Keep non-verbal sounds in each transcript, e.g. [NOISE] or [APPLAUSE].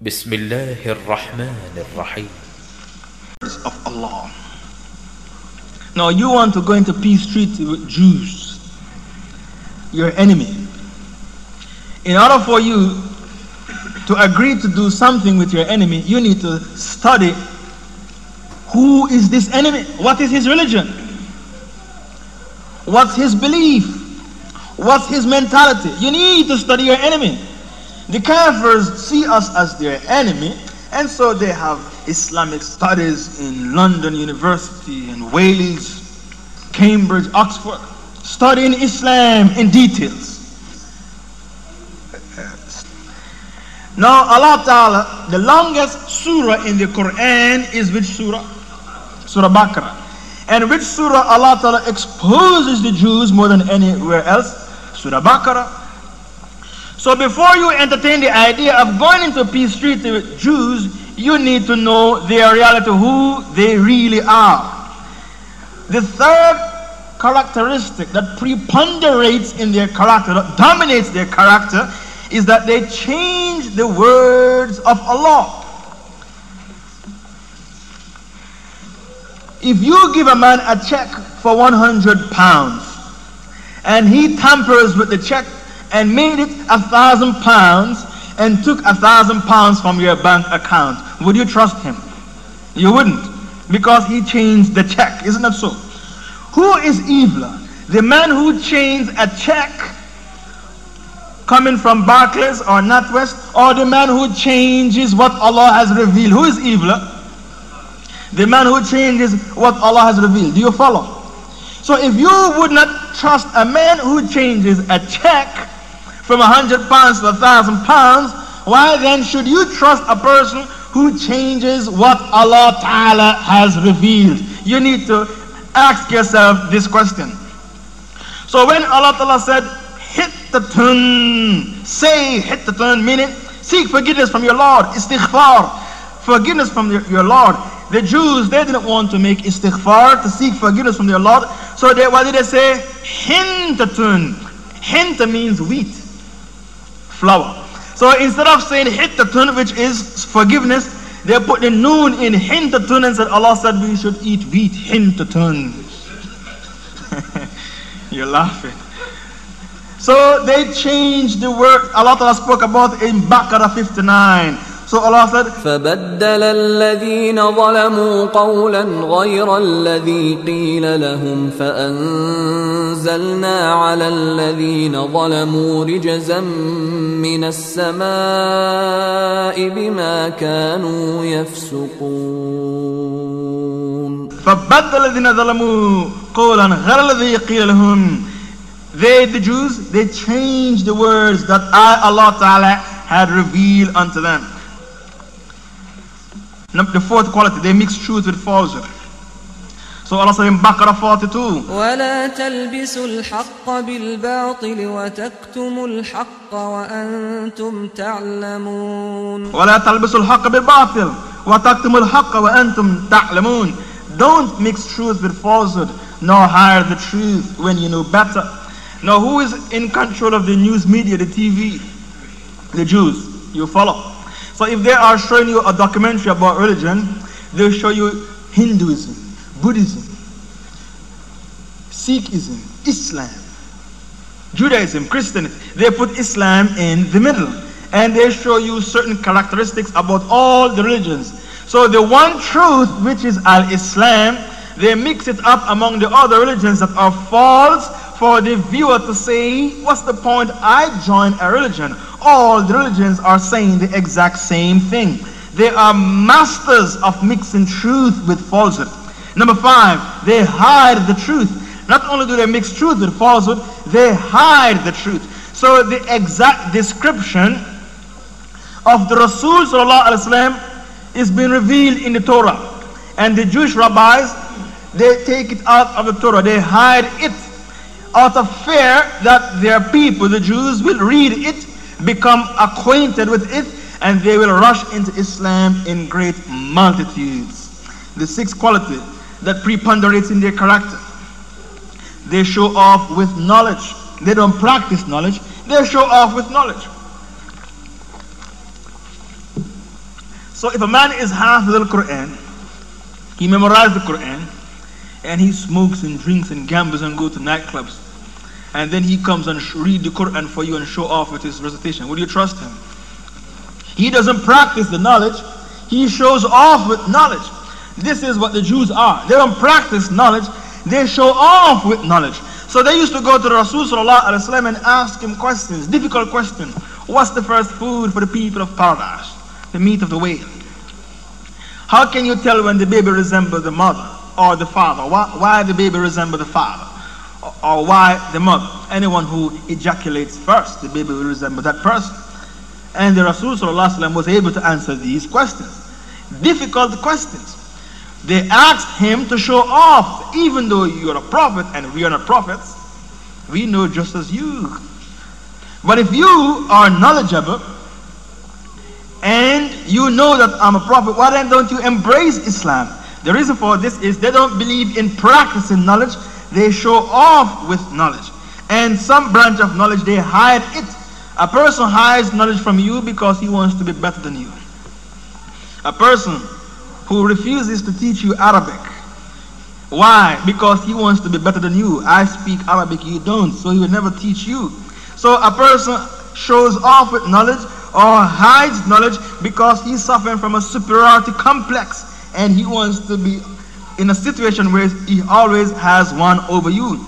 بسم الله الرحمن الرحيم of Allah. Now you want to go into peace treaty with Jews, your enemy. In order for you to agree to do something with your enemy, you need to study who is this enemy? What is his religion? What's his belief? What's his mentality? You need to study your enemy. The Kafirs see us as their enemy, and so they have Islamic studies in London University and Wales, Cambridge, Oxford, studying Islam in details. Now, Allah Ta'ala, the longest surah in the Quran is which surah? Surah Baqarah. And which surah Allah Ta'ala exposes the Jews more than anywhere else? Surah Baqarah. So before you entertain the idea of going into peace treaty with Jews, you need to know their reality, who they really are. The third characteristic that preponderates in their character, that dominates their character, is that they change the words of Allah. If you give a man a check for 100 pounds and he tampers with the check and made it a thousand pounds and took a thousand pounds from your bank account, would you trust him? You wouldn't, because he changed the check, isn't that so? Who is eviler? The man who changed a check coming from Barclays or NatWest, or the man who changes what Allah has revealed? Who is eviler? The man who changes what Allah has revealed. Do you follow? So if you would not trust a man who changes a check from a hundred pounds to a thousand pounds, why then should you trust a person who changes what Allah Ta'ala has revealed? You need to ask yourself this question. So when Allah Ta'ala said, hit the tun, say hittatun, meaning seek forgiveness from your Lord, istighfar, forgiveness from your, your Lord. The Jews, they didn't want to make istighfar, to seek forgiveness from their Lord. So they, what did they say? Hintatun. Hinta means wheat, flour. So instead of saying hittatun, which is forgiveness, they put the noon in hintatun and said, Allah said we should eat wheat, hintatun. [LAUGHS] You're laughing. So they changed the word Allah spoke about in Baqarah 59. Said, فبدل الذين ظلموا قولا غير الذي قيل لهم فأنزلنا على الذين ظلموا رجزا من السماء بما كانوا يفسقون. فبدل الذين ظلموا قولا غير الذي قيل لهم. They, the Jews, they changed the words that I, Allah Ta'ala, had revealed unto them. The fourth quality, they mix truth with falsehood. So Allah said in Baqarah 42, ولا تلبسوا الحق بالباطل وتكتموا الحق وأنتم تعلمون ولا تلبسوا الحق بالباطل وتكتموا الحق وأنتم تعلمون Don't mix truth with falsehood, nor hide the truth when you know better. Now who is in control of the news media, the TV? The Jews. You follow. So if they are showing you a documentary about religion, they'll show you Hinduism, Buddhism, Sikhism, Islam, Judaism, Christianity. They put Islam in the middle. And they show you certain characteristics about all the religions. So the one truth, which is Al-Islam, they mix it up among the other religions that are false for the viewer to say, what's the point? I join a religion. All the religions are saying the exact same thing. They are masters of mixing truth with falsehood. Number five, they hide the truth. Not only do they mix truth with falsehood, they hide the truth. So the exact description of the Rasul is being revealed in the Torah. And the Jewish rabbis, they take it out of the Torah. They hide it out of fear that their people, the Jews, will read it, become acquainted with it, and they will rush into Islam in great multitudes. The sixth quality that preponderates in their character. They show off with knowledge. They don't practice knowledge, they show off with knowledge. So if a man is half the Quran, he memorized the Quran, and he smokes and drinks and gambles and goes to nightclubs, and then he comes and read the Quran for you and show off with his recitation, would you trust him? He doesn't practice the knowledge, he shows off with knowledge. This is what the Jews are. They don't practice knowledge, they show off with knowledge. So they used to go to the Rasul and ask him questions, difficult questions. What's the first food for the people of paradise? The meat of the whale. How can you tell when the baby resembles the mother or the father? Why, why the baby resembles the father? Or, why the mother? Anyone who ejaculates first, the baby will resemble that person. And the Rasul was able to answer these questions. Difficult questions. They asked him to show off, even though you're a prophet and we are not prophets, we know just as you. But if you are knowledgeable and you know that I'm a prophet, why then don't you embrace Islam? The reason for this is they don't believe in practicing knowledge, they show off with knowledge. And some branch of knowledge, they hide it. A person hides knowledge from you because he wants to be better than you. A person who refuses to teach you Arabic. Why? Because he wants to be better than you. I speak Arabic, you don't, so he will never teach you. So a person shows off with knowledge or hides knowledge because he's suffering from a superiority complex and he wants to be in a situation where he always has one over you.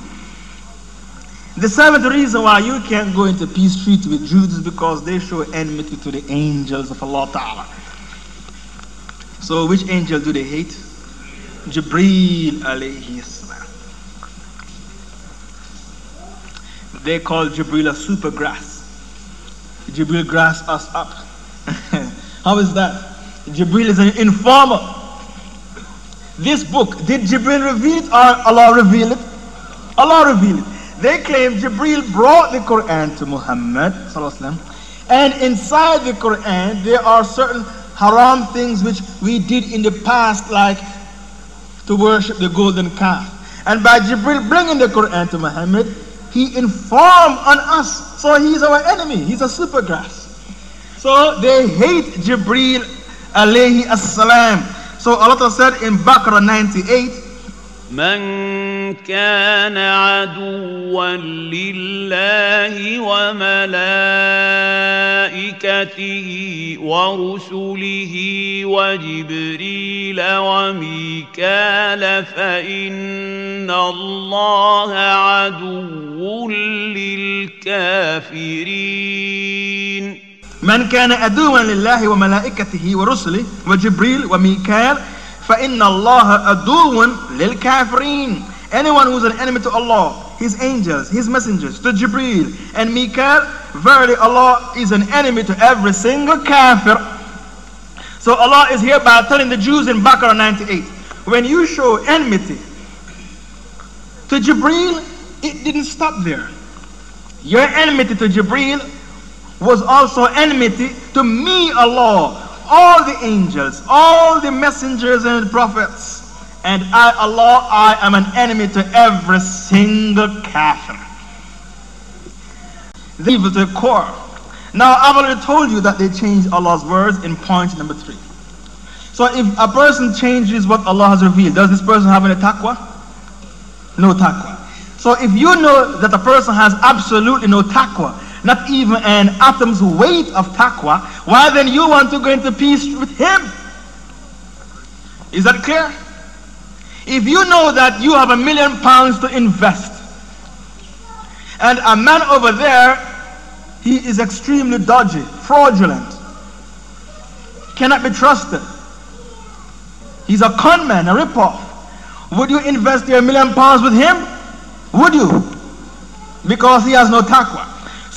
The seventh reason why you can't go into peace treaty with Jews is because they show enmity to the angels of Allah Ta'ala. So which angel do they hate? Jibreel alayhi salam. They call Jibreel a super grass. Jibreel grass us up. [LAUGHS] How is that? Jibreel is an informer. This book, did Jibreel reveal it or Allah reveal it? Allah revealed it. They claim Jibreel brought the Quran to Muhammad and inside the Quran there are certain haram things which we did in the past, like to worship the golden calf. And by Jibril bringing the Quran to Muhammad, he informed on us. So he's our enemy. He's a supergrass. So they hate Jibril alayhi assalam. So Allah said in Baqarah 98, من كان عدوا لله وملائكته ورسله وجبريل وميكال فإن الله عدو للكافرين. من كان عدوا لله وملائكته ورسله وجبريل وميكال فَإِنَّ اللَّهَ أَدُوٌ لِلْكَافِرِينَ Anyone who's an enemy to Allah, His angels, His messengers, to Jibreel and Mikael, verily Allah is an enemy to every single kafir. So Allah is hereby telling the Jews in Baqarah 98, when you show enmity to Jibreel, it didn't stop there. Your enmity to Jibreel was also enmity to me, Allah, all the angels, all the messengers and prophets. And I, Allah, I am an enemy to every single kafir. They to the core. Now, I've already told you that they changed Allah's words in point number three. So if a person changes what Allah has revealed, does this person have any taqwa? No taqwa. So if you know that a person has absolutely no taqwa, not even an atom's weight of taqwa, why then you want to go into peace with him? Is that clear? If you know that you have a million pounds to invest, and a man over there, he is extremely dodgy, fraudulent, cannot be trusted. He's a con man, a ripoff. Would you invest your million pounds with him? Would you? Because he has no taqwa.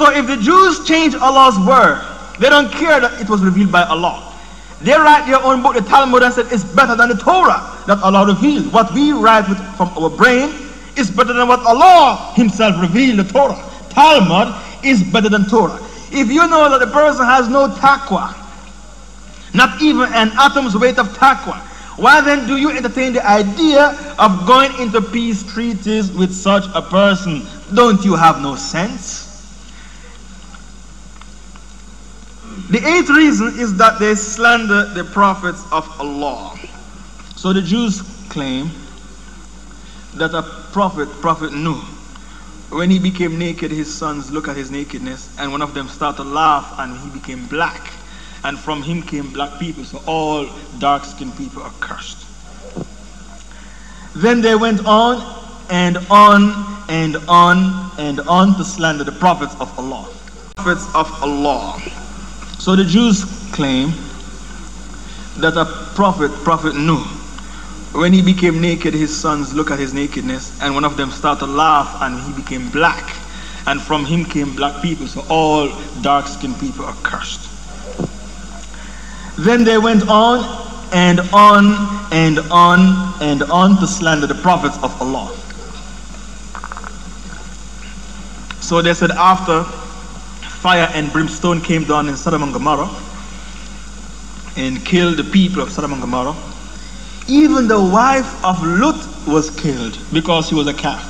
So if the Jews change Allah's word, they don't care that it was revealed by Allah. They write their own book, the Talmud, and said it's better than the Torah that Allah revealed. What we write with, from our brain is better than what Allah Himself revealed, the Torah. Talmud is better than Torah. If you know that the person has no taqwa, not even an atom's weight of taqwa, why then do you entertain the idea of going into peace treaties with such a person? Don't you have no sense? The eighth reason is that they slander the prophets of Allah. So the Jews claim that a prophet, Prophet Nuh, when he became naked, his sons looked at his nakedness, and one of them started to laugh, and he became black. And from him came black people, so all dark skinned people are cursed. Then they went on and on and on and on to slander the prophets of Allah. Prophets of Allah. So the Jews claim that a prophet, Prophet Nuh, when he became naked, his sons looked at his nakedness, and one of them started to laugh, and he became black. And from him came black people, so all dark skinned people are cursed. Then they went on and on and on and on to slander the prophets of Allah. So they said, after fire and brimstone came down in Sodom and Gomorrah and killed the people of Sodom and Gomorrah, even the wife of Lut was killed because he was a kafir.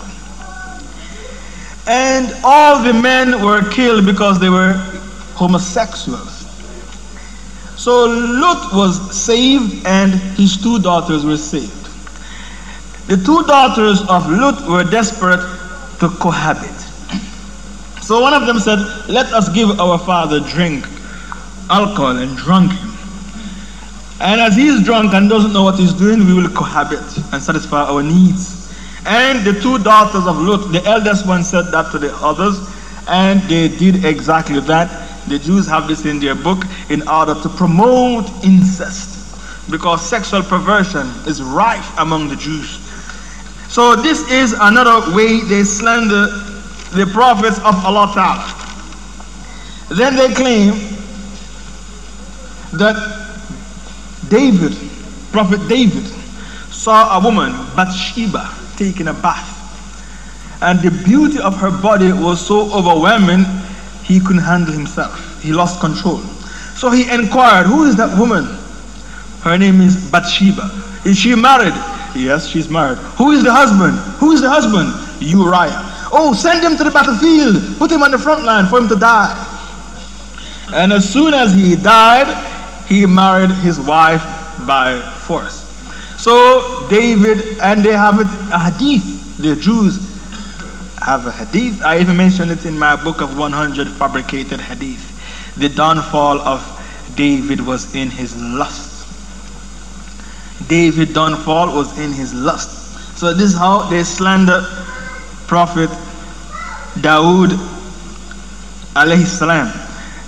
And all the men were killed because they were homosexuals. So Lut was saved and his two daughters were saved. The two daughters of Lut were desperate to cohabit. So one of them said, Let us give our father drink, alcohol, and drunk him. And as he is drunk and doesn't know what he's doing, we will cohabit and satisfy our needs. And the two daughters of Lot, the eldest one said that to the others, and they did exactly that. The Jews have this in their book in order to promote incest because sexual perversion is rife among the Jews. So, this is another way they slander the prophets of Allah Ta'ala. Then they claim that David, Prophet David, saw a woman, Bathsheba, taking a bath. And the beauty of her body was so overwhelming, he couldn't handle himself. He lost control. So he inquired, Who is that woman? Her name is Bathsheba. Is she married? Yes, she's married. Who is the husband? Who is the husband? Uriah. Oh, send him to the battlefield. Put him on the front line for him to die. And as soon as he died, he married his wife by force. So David, and they have a hadith, the Jews have a hadith. I even mentioned it in my book of 100 fabricated hadith. The downfall of David was in his lust. David downfall was in his lust. So this is how they slander Prophet Dawood alayhi salam.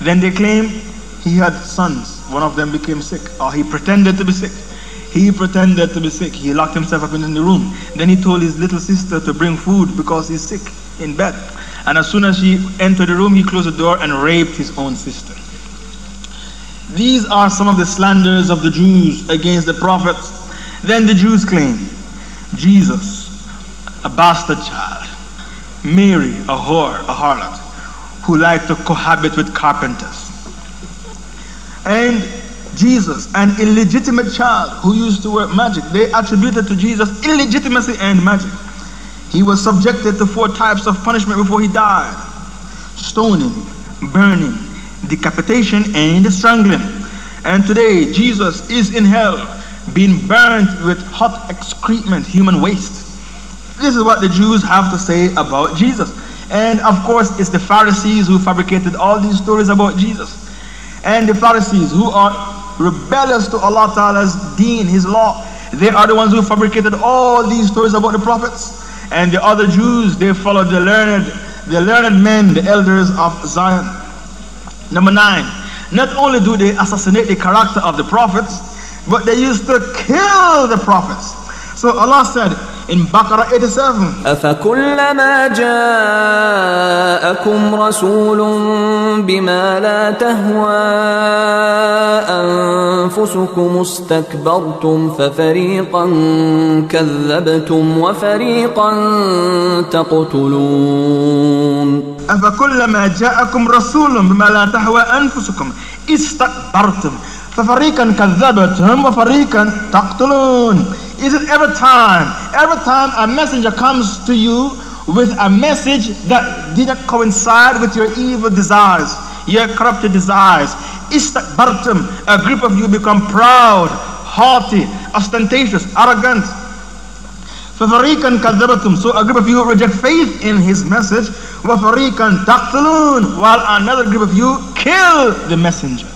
Then they claim he had sons one of them became sick, or he pretended to be sick. He pretended to be sick. He locked himself up in the room. Then he told his little sister to bring food because he's sick in bed. And as soon as she entered the room, he closed the door and raped his own sister. These are some of the slanders of the Jews against the prophets. Then the Jews claim Jesus, a bastard child, Mary, a whore, a harlot, who liked to cohabit with carpenters and Jesus, an illegitimate child who used to work magic. They attributed to Jesus illegitimacy and magic. He was subjected to four types of punishment before he died stoning, burning, decapitation, and strangling. And today, Jesus is in hell, being burned with hot excrement, human waste. This is what the Jews have to say about Jesus. And of course, it's the Pharisees who fabricated all these stories about Jesus and the Pharisees who are rebellious to Allah Ta'ala's deen, His law. They are the ones who fabricated all these stories about the prophets. And the other Jews, they followed the learned, the learned men, the elders of Zion. Number nine, not only do they assassinate the character of the prophets, but they used to kill the prophets. So Allah said, in Baqarah 87. أفكلما جاءكم رسول بما لا تهوى أنفسكم استكبرتم ففريقا كذبتم وفريقا تقتلون أفكلما جاءكم رسول بما لا تهوى أنفسكم استكبرتم ففريقا كذبتم وفريقا تقتلون Is it every time? Every time a messenger comes to you with a message that didn't coincide with your evil desires, your corrupted desires. istakbartum. A group of you become proud, haughty, ostentatious, arrogant. فَفَرِيقًا كَذَّبَتُمْ So a group of you reject faith in his message. وَفَرِيقًا تَقْتُلُونَ While another group of you kill the messenger.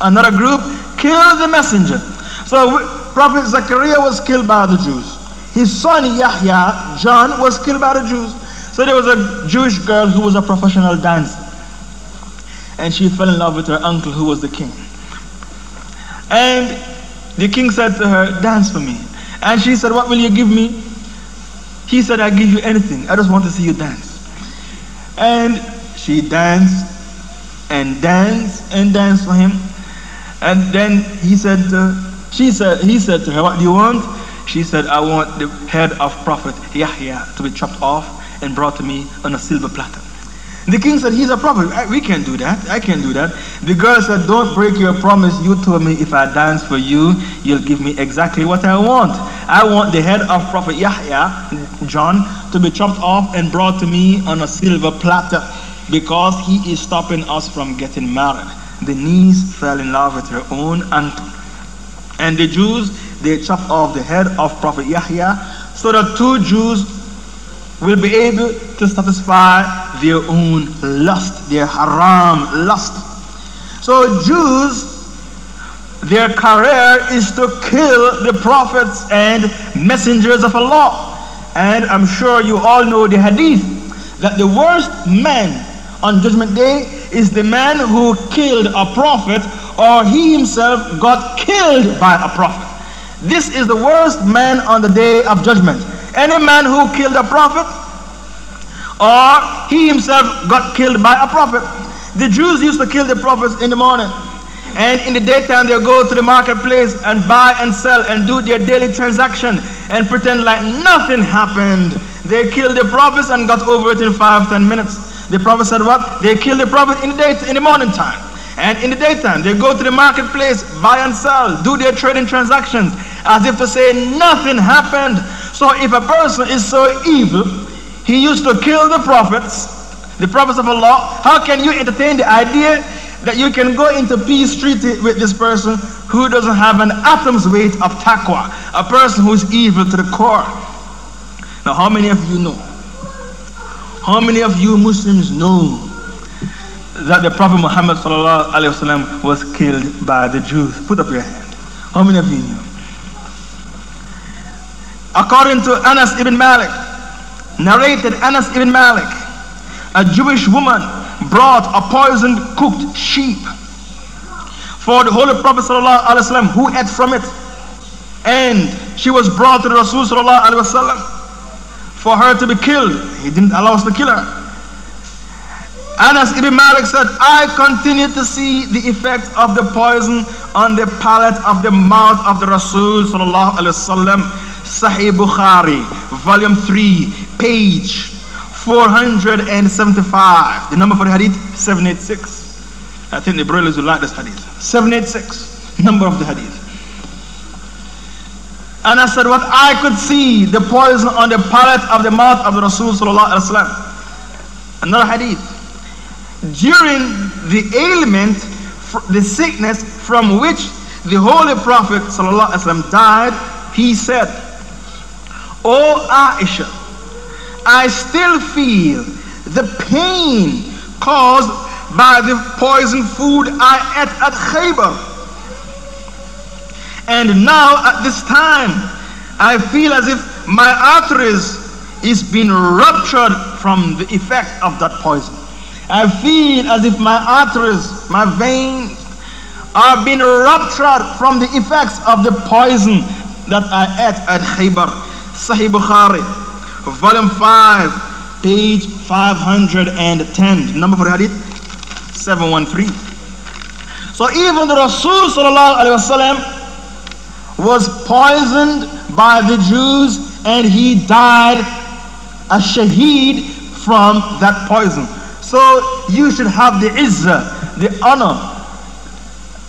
Another group kill the messenger. So Prophet Zechariah was killed by the Jews. His son Yahya, John, was killed by the Jews. So there was a Jewish girl who was a professional dancer. And she fell in love with her uncle who was the king. And the king said to her, Dance for me. And she said, What will you give me? He said, I'll give you anything. I just want to see you dance. And she danced and danced and danced for him. And then he said, uh, she said, he said to her, What do you want? She said, I want the head of Prophet Yahya to be chopped off and brought to me on a silver platter. The king said, He's a prophet. I, we can't do that. I can't do that. The girl said, Don't break your promise. You told me if I dance for you, you'll give me exactly what I want. I want the head of Prophet Yahya, John, to be chopped off and brought to me on a silver platter because he is stopping us from getting married. The niece fell in love with her own uncle. And the Jews, they chopped off the head of Prophet Yahya so that two Jews will be able to satisfy their own lust, their haram lust. So Jews, their career is to kill the prophets and messengers of Allah. And I'm sure you all know the hadith that the worst man on judgment day is the man who killed a prophet or he himself got killed by a prophet. This is the worst man on the day of judgment. Any man who killed a prophet or he himself got killed by a prophet. The Jews used to kill the prophets in the morning. And in the daytime, they go to the marketplace and buy and sell and do their daily transaction and pretend like nothing happened. They killed the prophets and got over it in five, ten minutes. The prophet said what? They killed the prophet in the day, in the morning time. And in the daytime, they go to the marketplace, buy and sell, do their trading transactions, as if to say nothing happened. So if a person is so evil, he used to kill the prophets, the prophets of Allah. How can you entertain the idea that you can go into peace treaty with this person who doesn't have an atom's weight of taqwa, a person who is evil to the core? Now, how many of you know? How many of you Muslims know that the Prophet Muhammad was killed by the Jews? Put up your hand. How many of you knew? According to Anas ibn Malik, narrated Anas ibn Malik, a Jewish woman brought a poisoned cooked sheep for the Holy Prophet wasallam, who ate from it. And she was brought to the Rasul wasallam for her to be killed. He didn't allow us to kill her. Anas ibn Malik said, I continue to see the effect of the poison on the palate of the mouth of the Rasul wasallam. Sahih Bukhari, volume 3, page 475. The number for the hadith, 786. I think the brothers will like this hadith. 786, number of the hadith. And I said, What I could see, the poison on the palate of the mouth of the Rasul. Sallallahu alaihi wasallam. Another hadith. During the ailment, the sickness from which the Holy Prophet sallallahu alaihi wasallam died, he said, O Aisha, I still feel the pain caused by the poison food I ate at Khaybar. And now at this time, I feel as if my arteries is being ruptured from the effect of that poison. I feel as if my arteries, my veins are being ruptured from the effects of the poison that I ate at Khaybar. Sahih Bukhari, volume 5, page 510. Number for hadith 713. So even the Rasul was poisoned by the Jews and he died a shaheed from that poison. So you should have the izzah, the honor,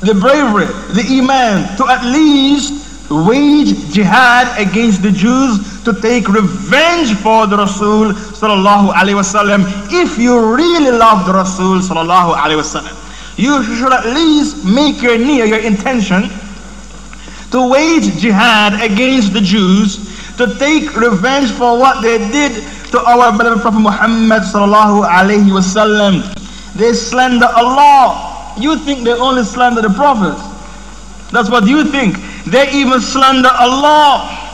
the bravery, the iman to at least wage jihad against the Jews to take revenge for the Rasul sallallahu alaihi wasallam if you really love the Rasul sallallahu alaihi wasallam. you should at least make your niyyah your intention to wage jihad against the Jews, to take revenge for what they did to our beloved Prophet Muhammad sallallahu alaihi wasallam. They slander Allah. You think they only slander the Prophet. That's what you think. They even slander Allah.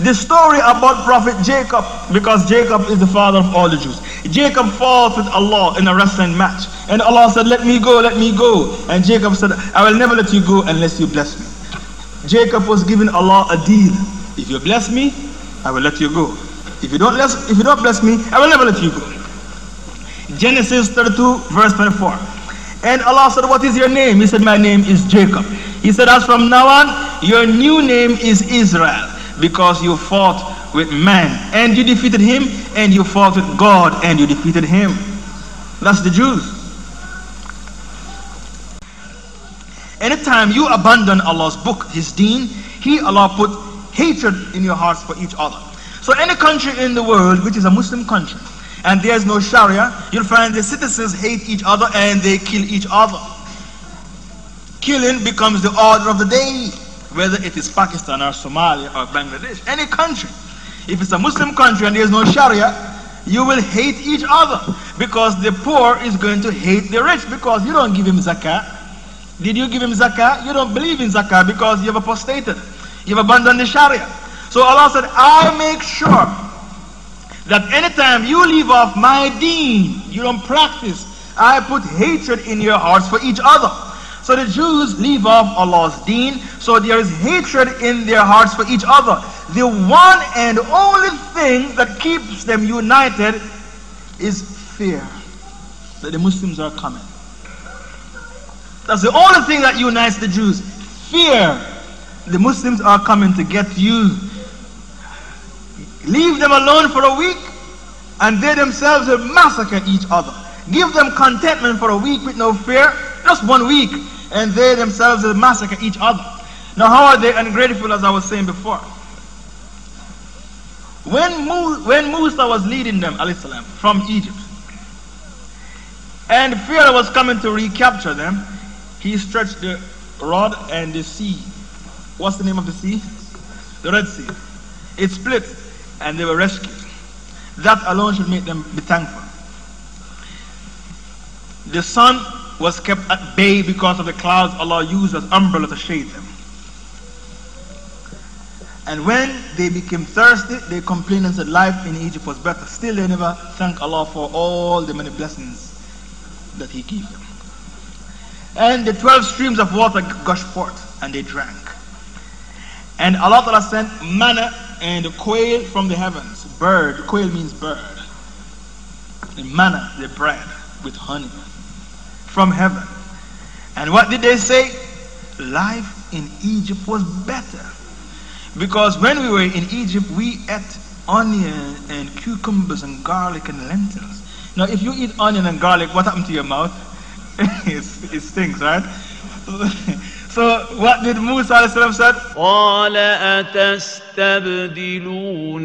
The story about Prophet Jacob, because Jacob is the father of all the Jews. Jacob fought with Allah in a wrestling match. And Allah said, Let me go, let me go. And Jacob said, I will never let you go unless you bless me. Jacob was giving Allah a deal. If you bless me, I will let you go. If you don't bless, if you don't bless me, I will never let you go. Genesis 32, verse 24. And Allah said, What is your name? He said, My name is Jacob. He said, As from now on, your new name is Israel, because you fought with man and you defeated him, and you fought with God and you defeated him. That's the Jews. Anytime you abandon Allah's book, His deen, He, Allah, put hatred in your hearts for each other. So any country in the world which is a Muslim country, and there's no Sharia, you'll find the citizens hate each other and they kill each other. Killing becomes the order of the day, whether it is Pakistan or Somalia or Bangladesh, any country. If it's a Muslim country and there's no Sharia, you will hate each other because the poor is going to hate the rich because you don't give him zakah. Did you give him zakah? You don't believe in zakah because you have apostated. You've abandoned the Sharia. So Allah said, I make sure that anytime you leave off my deen, you don't practice, I put hatred in your hearts for each other. So the Jews leave off Allah's deen, so there is hatred in their hearts for each other. The one and only thing that keeps them united is fear that the Muslims are coming. That's the only thing that unites the Jews. Fear. The Muslims are coming to get you. Leave them alone for a week, and they themselves will massacre each other. Give them contentment for a week with no fear, just one week, and they themselves will massacre each other. Now, how are they ungrateful, as I was saying before? When, Mu- when Musa was leading them, salam, from Egypt, and Pharaoh was coming to recapture them, he stretched the rod and the sea. What's the name of the sea? The Red Sea. It split and they were rescued. That alone should make them be thankful. The sun was kept at bay because of the clouds Allah used as umbrella to shade them. And when they became thirsty, they complained and said life in Egypt was better. Still, they never thanked Allah for all the many blessings that He gave them. And the 12 streams of water gushed forth, and they drank. And Allah sent manna and quail from the heavens. Bird, quail means bird. And manna, the bread with honey from heaven. And what did they say? Life in Egypt was better. Because when we were in Egypt, we ate onion and cucumbers and garlic and lentils. Now, if you eat onion and garlic, what happened to your mouth? [LAUGHS] it, stinks, right? [LAUGHS] so, what did Musa said? قال أتستبدلون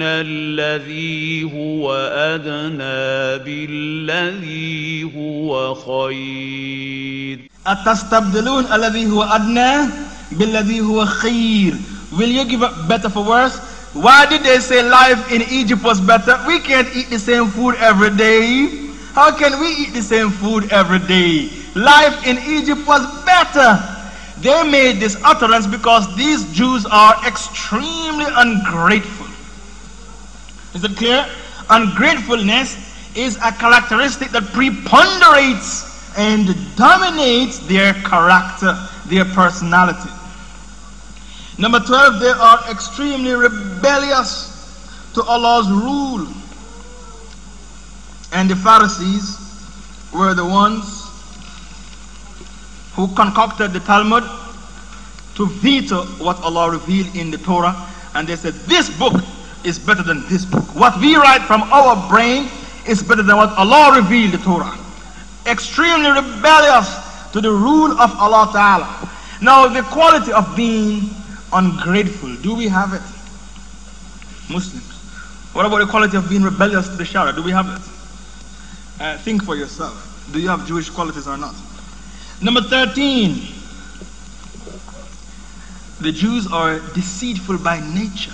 الذي هو أدنى بالذي هو خير أتستبدلون الذي هو أدنى بالذي هو خير Will you give up better for worse? Why did they say life in Egypt was better? We can't eat the same food every day. How can we eat the same food every day? Life in Egypt was better. They made this utterance because these Jews are extremely ungrateful. Is it clear? Ungratefulness is a characteristic that preponderates and dominates their character, their personality. Number 12, they are extremely rebellious to Allah's rule. And the Pharisees were the ones who concocted the Talmud to veto what Allah revealed in the Torah. And they said, This book is better than this book. What we write from our brain is better than what Allah revealed the Torah. Extremely rebellious to the rule of Allah Ta'ala. Now, the quality of being ungrateful, do we have it? Muslims. What about the quality of being rebellious to the Sharia? Do we have it? Uh, think for yourself. Do you have Jewish qualities or not? Number 13. The Jews are deceitful by nature.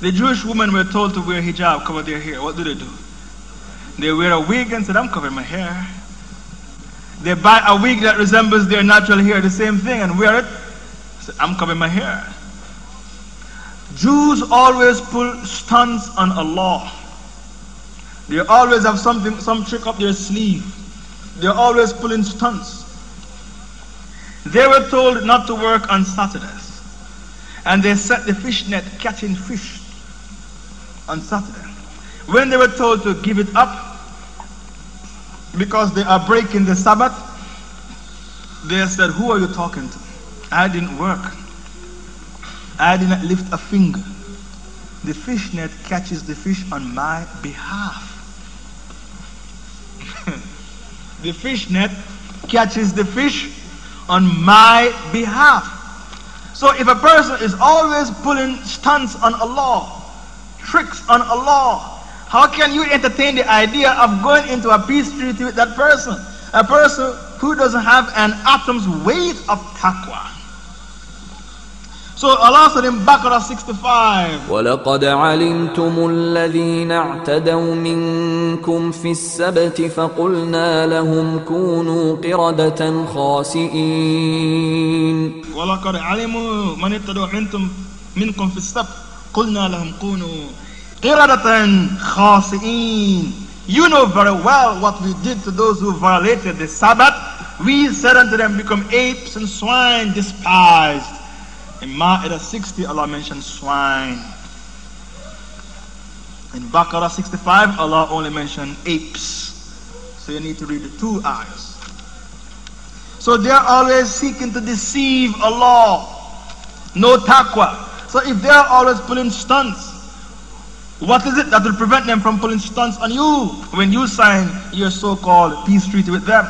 The Jewish women were told to wear hijab, cover their hair. What do they do? They wear a wig and said, I'm covering my hair. They buy a wig that resembles their natural hair, the same thing, and wear it. Say, I'm covering my hair. Jews always pull stunts on Allah. They always have something, some trick up their sleeve. They're always pulling stunts. They were told not to work on Saturdays. And they set the fish net catching fish on Saturday. When they were told to give it up because they are breaking the Sabbath, they said, Who are you talking to? I didn't work. I did not lift a finger. The fish net catches the fish on my behalf. The fish net catches the fish on my behalf. So if a person is always pulling stunts on Allah, tricks on Allah, how can you entertain the idea of going into a peace treaty with that person? A person who doesn't have an atom's weight of taqwa. So Allah said in Baqarah 65, ولقد علمتم الذين اعتدوا منكم في السبت فقلنا لهم كونوا قردة خاسئين ولقد علموا من اتدوا منكم منكم في السبت قلنا لهم كونوا قردة خاسئين You know very well what we did to those who violated the Sabbath. We said unto them, become apes and swine despised. In Ma'idah 60, Allah mentioned swine. In Baqarah 65, Allah only mentioned apes. So you need to read the two ayahs. So they're always seeking to deceive Allah. No taqwa. So if they're always pulling stunts, what is it that will prevent them from pulling stunts on you when you sign your so-called peace treaty with them?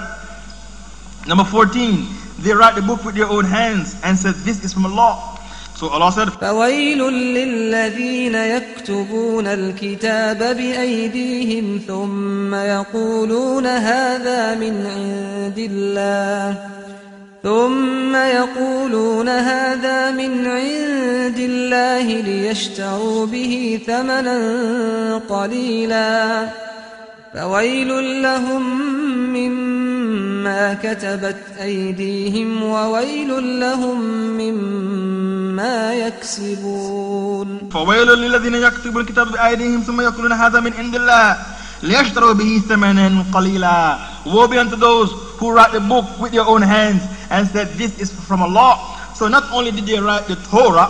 Number 14, they write the book with their own hands and said this is from Allah. So Allah said, فويل للذين يكتبون الكتاب بأيديهم ثم يقولون هذا من عند الله ثم يقولون هذا من عند الله ليشتروا به ثمنا قليلا فويل لهم مما كتبت أيديهم وويل لهم مما يكسبون فويل للذين يكتبون الكتاب بأيديهم ثم يقولون هذا من عند الله ليشتروا به ثمنا قليلا Woe be unto those who write the book with their own hands and said this is from Allah. So not only did they write the Torah,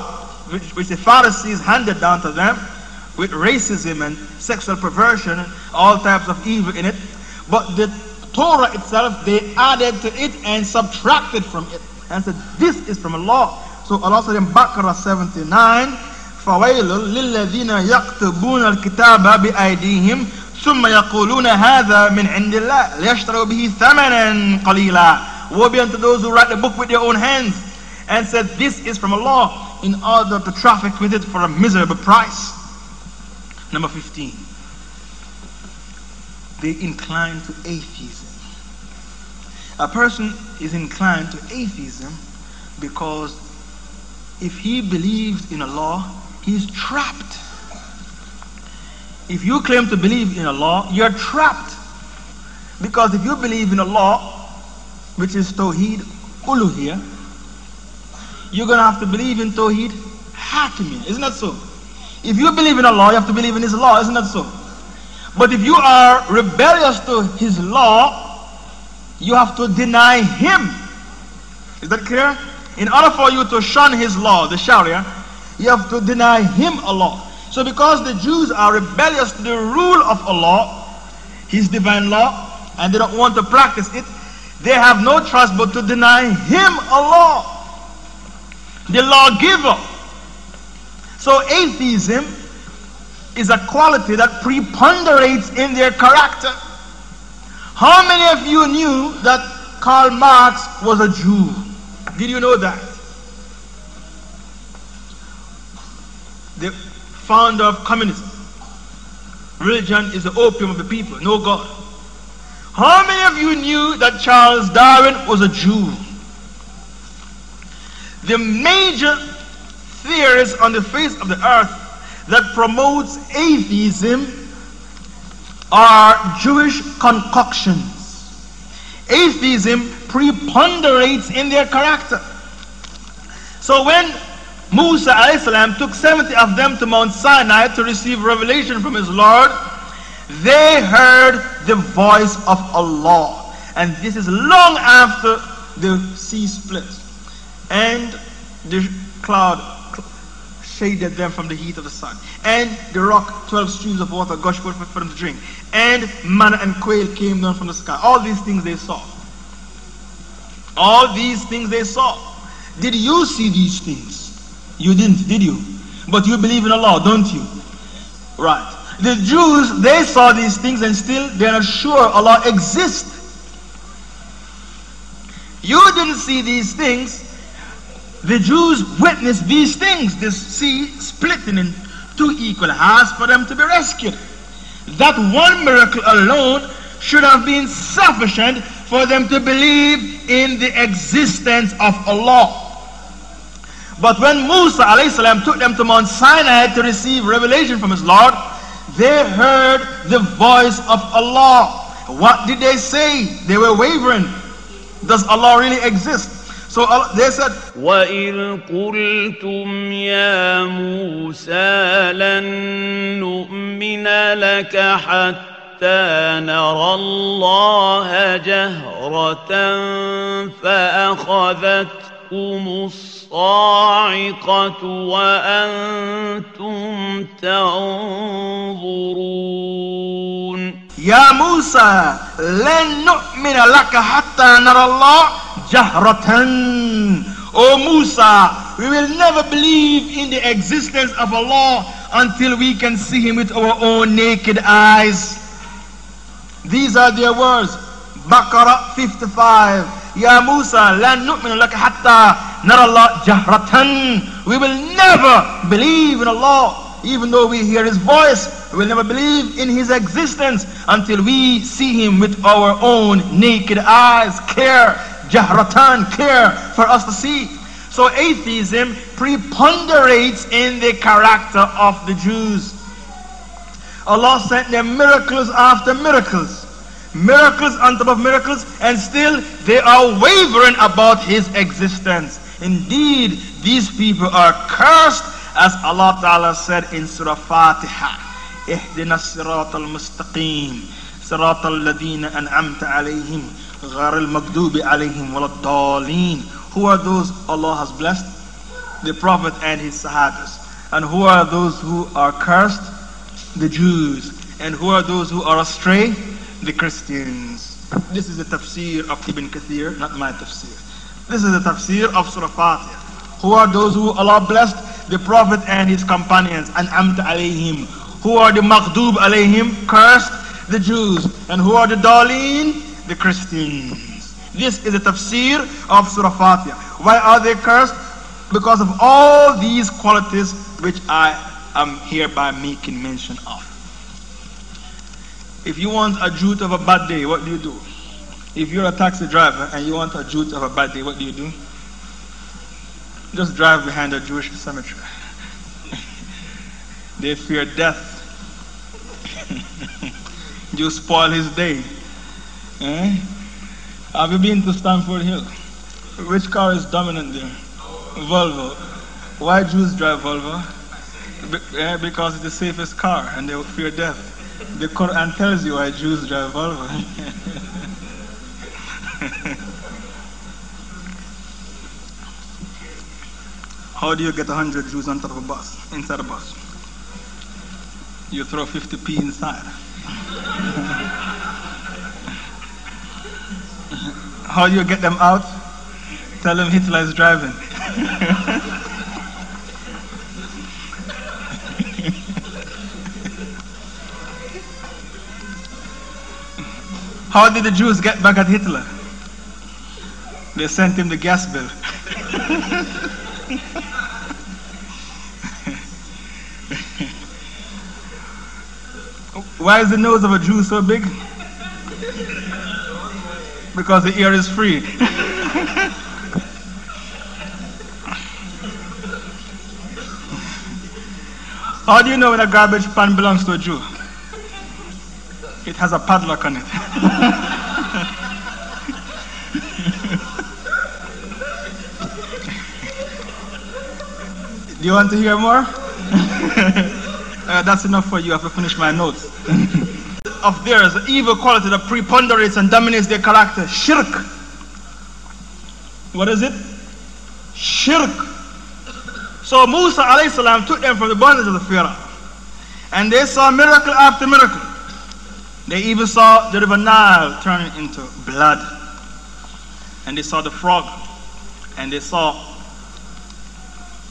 which, which the Pharisees handed down to them, with racism and sexual perversion and all types of evil in it, but the Torah itself, they added to it and subtracted from it and said, This is from Allah. So Allah said in Baqarah 79, فويل للذين يكتبون الكتاب بأيديهم ثم يقولون هذا من عند الله ليشتروا به ثمنا قليلا Woe be unto those who write the book with their own hands and said this is from Allah in order to traffic with it for a miserable price. Number 15. They incline to atheism. A person is inclined to atheism because if he believes in Allah, he's trapped. If you claim to believe in Allah, you're trapped. Because if you believe in Allah, which is Tawheed Uluhiyah, you're going to have to believe in Tawheed Hakimiyah. Isn't that so? If you believe in Allah, you have to believe in His law. Isn't that so? But if you are rebellious to His law, you have to deny Him. Is that clear? In order for you to shun His law, the Sharia, you have to deny Him Allah. So because the Jews are rebellious to the rule of Allah, His divine law, and they don't want to practice it, they have no choice but to deny Him Allah, the lawgiver. So atheism is a quality that preponderates in their character. How many of you knew that Karl Marx was a Jew? Did you know that? The founder of communism. religion is the opium of the people, no God. How many of you knew that Charles Darwin was a Jew? The major theorist on the face of the earth that promotes atheism are Jewish concoctions. Atheism preponderates in their character. So when Musa السلام, took 70 of them to Mount Sinai to receive revelation from his Lord, they heard the voice of Allah. And this is long after the sea split. And the cloud shaded them from the heat of the sun. And the rock, 12 streams of water gushed forth for them to drink. And manna and quail came down from the sky. All these things they saw. All these things they saw. Did you see these things? You didn't, did you? But you believe in Allah, don't you? Right. The Jews, they saw these things and still they're sure Allah exists. You didn't see these things. The Jews witnessed these things. This sea splitting in two equal halves for them to be rescued. That one miracle alone should have been sufficient for them to believe in the existence of Allah. But when Musa salam, took them to Mount Sinai to receive revelation from his Lord, they heard the voice of Allah. What did they say? They were wavering. Does Allah really exist? So Allah, they said, وإذ قلتم يا موسى لن نؤمن لك حتى نرى الله جهرة فأخذتكم الصاعقة وأنتم تنظرون يا موسى لن نؤمن لك حتى نرى الله جهرة O Musa, we will never believe in the existence of Allah until we can see Him with our own naked eyes. These are their words. Baqarah 55. Ya Musa, la nu'minu laka hatta nara Allah jahratan. We will never believe in Allah even though we hear His voice. We will never believe in His existence until we see Him with our own naked eyes. Care, jahratan, care for us to see. So atheism preponderates in the character of the Jews. Allah sent them miracles after miracles miracles on top of miracles, and still they are wavering about his existence. Indeed, these people are cursed, as Allah Ta'ala said in Surah Fatiha. اهدنا الصراط المستقيم صراط الذين أنعمت عليهم غير المغضوب عليهم ولا الضالين Who are those Allah has blessed? The Prophet and his Sahabas. And who are those who are cursed? The Jews. And who are those who are astray? The Christians. This is the tafsir of Ibn Kathir, not my tafsir. This is the tafsir of Surah Fatiha. Who are those who Allah blessed? The Prophet and his companions, and Amta alayhim. Who are the Maghdub alayhim? Cursed, the Jews. And who are the Daleen? The Christians. This is the tafsir of Surah Fatiha. Why are they cursed? Because of all these qualities which I am hereby making mention of. If you want a jute of a bad day, what do you do? If you're a taxi driver and you want a jute of a bad day, what do you do? Just drive behind a Jewish cemetery. [LAUGHS] they fear death. [LAUGHS] you spoil his day. Eh? Have you been to Stamford Hill? Which car is dominant there? Volvo. Why Jews drive Volvo? Be- eh, because it's the safest car and they fear death. The Quran tells you why Jews drive Volvo. [LAUGHS] How do you get 100 Jews on top of a bus, inside a bus? You throw 50p inside. [LAUGHS] How do you get them out? Tell them Hitler is driving. [LAUGHS] How did the Jews get back at Hitler? They sent him the gas bill. [LAUGHS] Why is the nose of a Jew so big? Because the ear is free. [LAUGHS] How do you know when a garbage pan belongs to a Jew? It has a padlock on it. [LAUGHS] do you want to hear more? [LAUGHS] Uh, that's enough for you. I have to finish my notes. [LAUGHS] of theirs, the evil quality that preponderates and dominates their character. Shirk. What is it? Shirk. So Musa alayhi salam took them from the bondage of the Pharaoh. And they saw miracle after miracle. They even saw the river Nile turning into blood. And they saw the frog. And they saw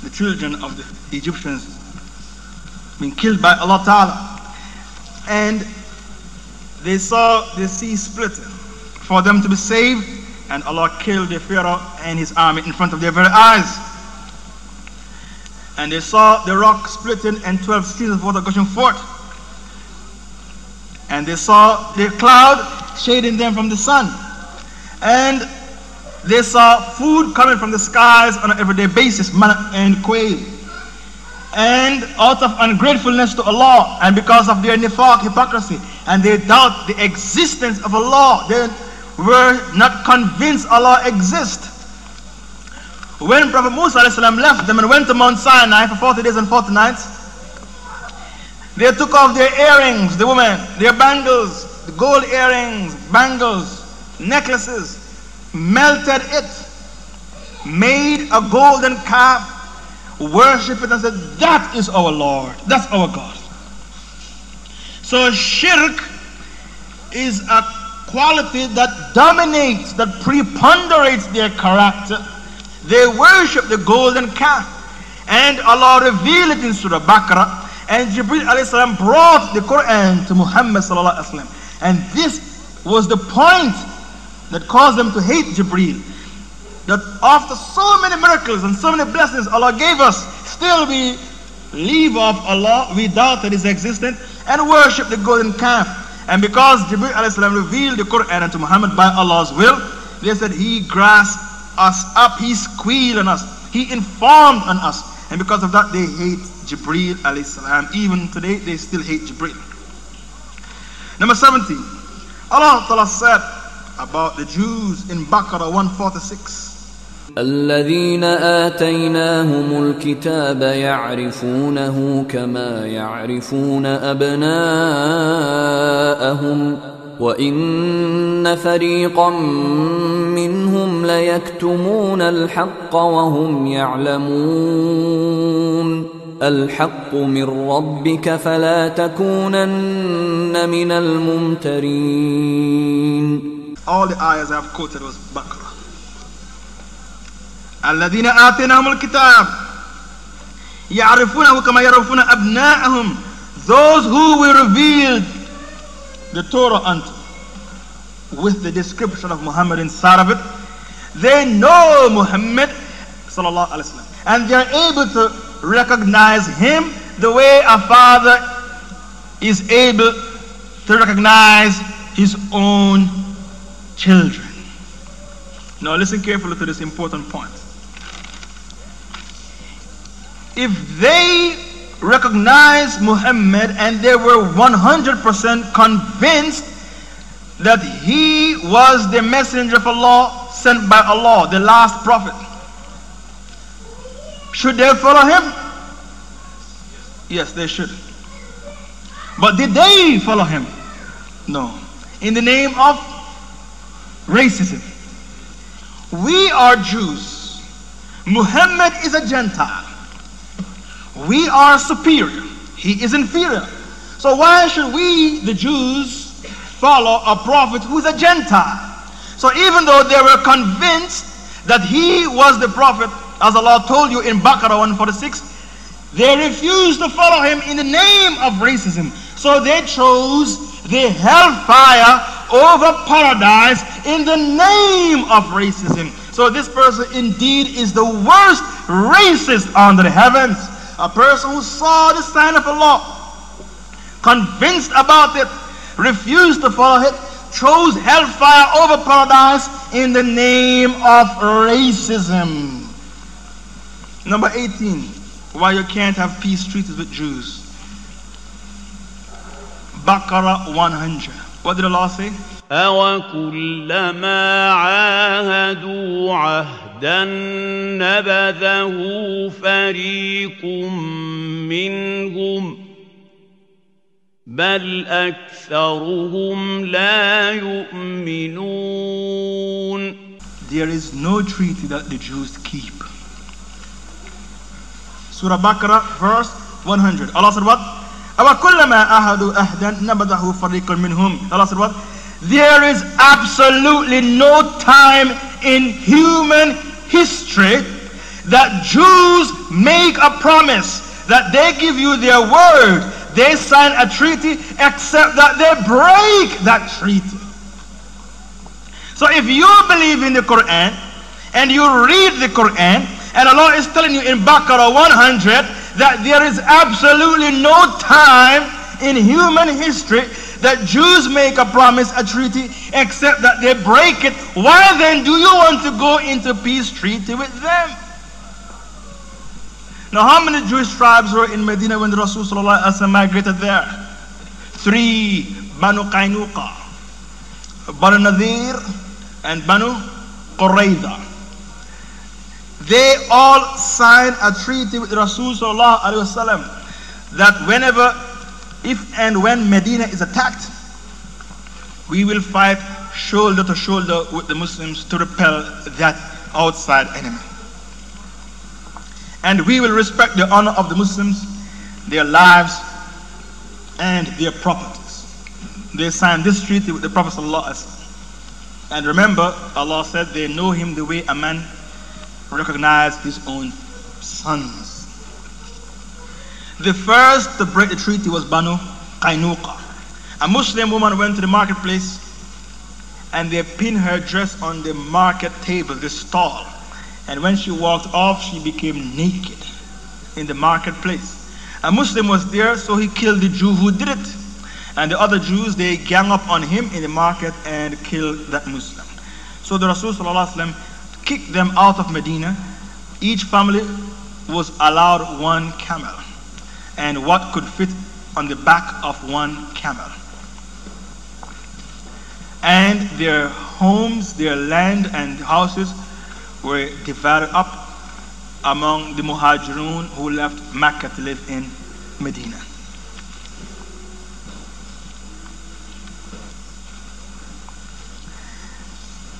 the children of the Egyptians being killed by Allah Ta'ala. And they saw the sea splitting for them to be saved, and Allah killed the Pharaoh and his army in front of their very eyes. And they saw the rock splitting and 12 streams of water gushing forth. And they saw the cloud shading them from the sun. And they saw food coming from the skies on an everyday basis, manna and quail and out of ungratefulness to Allah and because of their nifaq, hypocrisy, and they doubt the existence of Allah, they were not convinced Allah exists. When Prophet Musa left them and went to Mount Sinai for 40 days and 40 nights, they took off their earrings, the women, their bangles, the gold earrings, bangles, necklaces, melted it, made a golden calf worshiped it and said, That is our Lord, that's our God. So, shirk is a quality that dominates, that preponderates their character. They worship the golden calf, and Allah revealed it in Surah Baqarah. And Jibril brought the Quran to Muhammad. And this was the point that caused them to hate Jibril that after so many miracles and so many blessings Allah gave us, still we leave off Allah, we doubt that He's existent, and worship the golden calf. And because Jibreel revealed the Quran to Muhammad by Allah's will, they said He grasped us up, He squealed on us, He informed on us. And because of that, they hate Jibreel salam. Even today, they still hate Jibreel. Number 17, Allah Ta'ala said about the Jews in Baqarah 146. الذين آتيناهم الكتاب يعرفونه كما يعرفون أبناءهم وإن فريقا منهم ليكتمون الحق وهم يعلمون الحق من ربك فلا تكونن من الممترين All the ayahs I've quoted was Baqarah. الذين آتيناهم الكتاب يعرفونه كما يعرفون أبناءهم those who we revealed the Torah unto with the description of Muhammad inside of it they know Muhammad sallallahu alaihi wasallam and they are able to recognize him the way a father is able to recognize his own children. Now listen carefully to this important point. If they recognized Muhammad and they were 100% convinced that he was the messenger of Allah sent by Allah, the last prophet, should they follow him? Yes, they should. But did they follow him? No. In the name of racism. We are Jews. Muhammad is a Gentile. We are superior. He is inferior. So why should we, the Jews, follow a prophet who's a Gentile? So even though they were convinced that he was the prophet, as Allah told you in Baqarah 146, they refused to follow him in the name of racism. So they chose the hellfire over paradise in the name of racism. So this person indeed is the worst racist under the heavens. A person who saw the sign of Allah convinced about it, refused to follow it, chose hellfire over paradise in the name of racism. Number 18, why you can't have peace treaties with Jews. Baqarah 100. What did Allah say? أَوَكُلَّمَا عَاهَدُوا عَهْدًا نَبَذَهُ فَرِيقٌ مِّنْهُمْ بَلْ أَكْثَرُهُمْ لَا يُؤْمِنُونَ There is no treaty that the Jews keep. Surah Baqarah, verse 100. Allah said what? أَوَكُلَّمَا أَهَدُوا أَهْدًا نَبَذَهُ فَرِيقٌ مِّنْهُمْ Allah said what? There is absolutely no time in human history that Jews make a promise that they give you their word, they sign a treaty, except that they break that treaty. So if you believe in the Quran and you read the Quran, and Allah is telling you in Baqarah 100 that there is absolutely no time in human history that Jews make a promise, a treaty, except that they break it. Why then do you want to go into peace treaty with them? Now, how many Jewish tribes were in Medina when the Rasul migrated there? Three Banu Qainuqa, Banu Nadir, and Banu Qurayza. They all signed a treaty with Rasul that whenever if and when Medina is attacked, we will fight shoulder to shoulder with the Muslims to repel that outside enemy. And we will respect the honor of the Muslims, their lives, and their properties. They signed this treaty with the Prophet. ﷺ. And remember, Allah said they know him the way a man recognizes his own sons. The first to break the treaty was Banu Qainuqa. A Muslim woman went to the marketplace and they pinned her dress on the market table, the stall. And when she walked off, she became naked in the marketplace. A Muslim was there, so he killed the Jew who did it. And the other Jews, they gang up on him in the market and killed that Muslim. So the Rasul kicked them out of Medina. Each family was allowed one camel and what could fit on the back of one camel. And their homes, their land, and houses were divided up among the Muhajirun who left Mecca to live in Medina.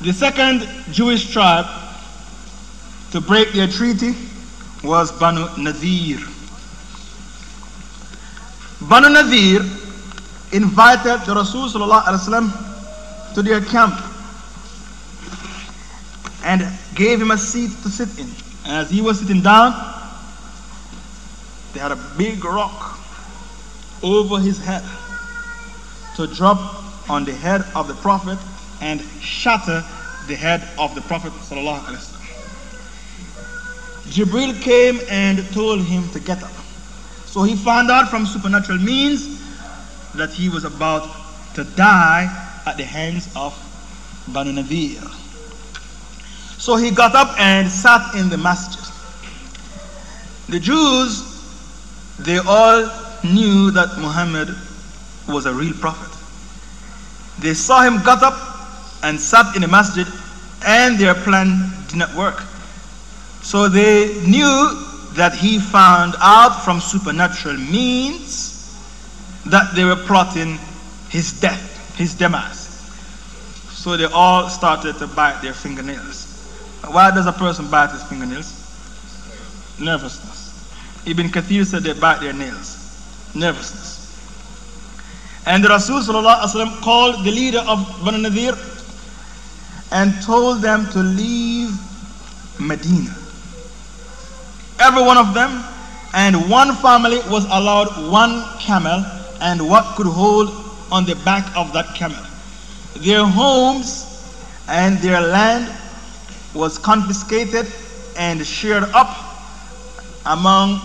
The second Jewish tribe to break their treaty was Banu Nadir. Banu Nadir invited the Rasul to their camp and gave him a seat to sit in. As he was sitting down, they had a big rock over his head to drop on the head of the Prophet and shatter the head of the Prophet. Jibril came and told him to get up. So he found out from supernatural means that he was about to die at the hands of Banu Nadir. So he got up and sat in the masjid. The Jews, they all knew that Muhammad was a real prophet. They saw him got up and sat in the masjid, and their plan did not work. So they knew that he found out from supernatural means that they were plotting his death, his demise. So they all started to bite their fingernails. Why does a person bite his fingernails? Nervousness. Ibn Kathir said they bite their nails. Nervousness. And the Rasul called the leader of Banu Nadir and told them to leave Medina every one of them, and one family was allowed one camel and what could hold on the back of that camel. Their homes and their land was confiscated and shared up among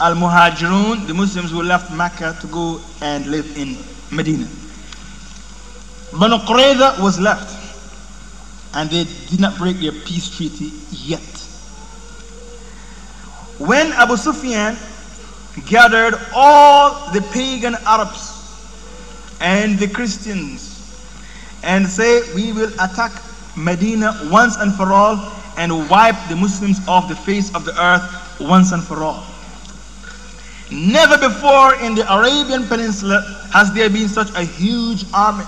Al Muhajirun, the Muslims who left Mecca to go and live in Medina. Banu Qurayza was left, and they did not break their peace treaty yet. When Abu Sufyan gathered all the pagan Arabs and the Christians and say, We will attack Medina once and for all and wipe the Muslims off the face of the earth once and for all. Never before in the Arabian Peninsula has there been such a huge army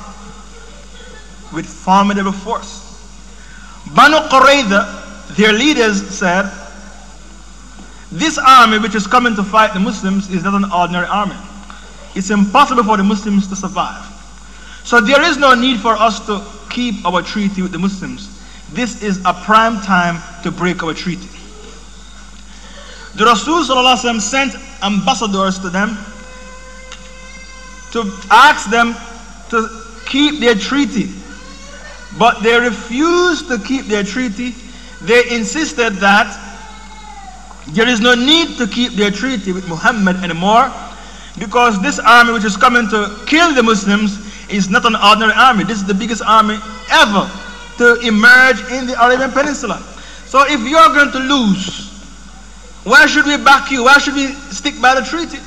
with formidable force. Banu Qurayza, their leaders said, this army which is coming to fight the Muslims is not an ordinary army. It's impossible for the Muslims to survive. So there is no need for us to keep our treaty with the Muslims. This is a prime time to break our treaty. The Rasul sent ambassadors to them to ask them to keep their treaty. But they refused to keep their treaty. They insisted that there is no need to keep their treaty with Muhammad anymore because this army which is coming to kill the Muslims is not an ordinary army. This is the biggest army ever to emerge in the Arabian Peninsula. So if you're going to lose, why should we back you? Why should we stick by the treaty?